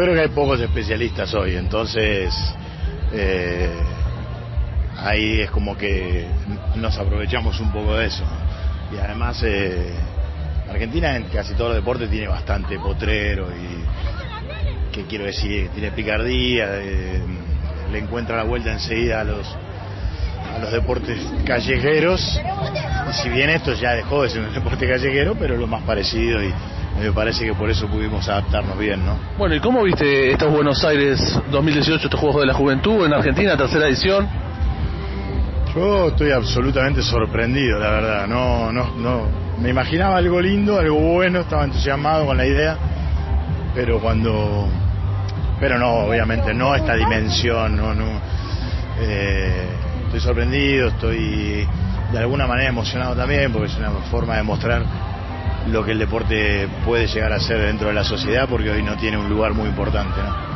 Creo que hay pocos especialistas hoy, entonces eh, ahí es como que nos aprovechamos un poco de eso. Y además eh, Argentina en casi todos los deportes tiene bastante potrero y, ¿qué quiero decir? Tiene picardía, eh, le encuentra la vuelta enseguida a los, a los deportes callejeros. Y si bien esto ya dejó de ser un deporte callejero, pero lo más parecido y me parece que por eso pudimos adaptarnos bien, ¿no? Bueno, ¿y cómo viste estos Buenos Aires 2018, estos Juegos de la Juventud en Argentina, tercera edición? Yo estoy absolutamente sorprendido, la verdad. No, no, no. Me imaginaba algo lindo, algo bueno, estaba entusiasmado con la idea, pero cuando, pero no, obviamente no esta dimensión, no, no. Eh, estoy sorprendido, estoy de alguna manera emocionado también, porque es una forma de mostrar lo que el deporte puede llegar a ser dentro de la sociedad, porque hoy no tiene un lugar muy importante, ¿no?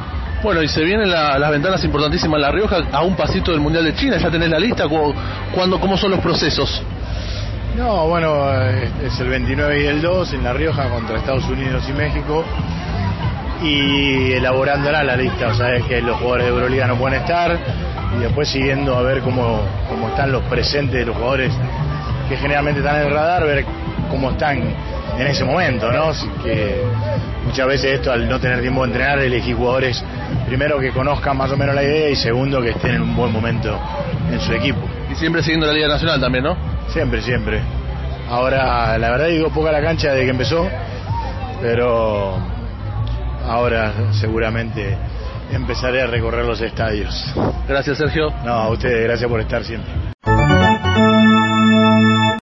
Bueno, y se vienen la- las ventanas importantísimas en La Rioja, a un pasito del Mundial de China, ya tenés la lista, ¿Cu- ¿cuándo, ¿cómo son los procesos? No, bueno, eh, es el 29 y el 2 en La Rioja contra Estados Unidos y México. Y elaborándola la lista, o sea, es que los jugadores de Euroliga no pueden estar. Y después siguiendo a ver cómo, cómo están los presentes de los jugadores que generalmente están en el radar, ver cómo están en ese momento, ¿no? Así que muchas veces esto, al no tener tiempo de entrenar, elegí jugadores, primero que conozcan más o menos la idea y segundo que estén en un buen momento en su equipo. Y siempre siguiendo la Liga Nacional también, ¿no? Siempre, siempre. Ahora, la verdad digo poca la cancha desde que empezó, pero ahora seguramente empezaré a recorrer los estadios. Gracias, Sergio. No, a ustedes, gracias por estar siempre.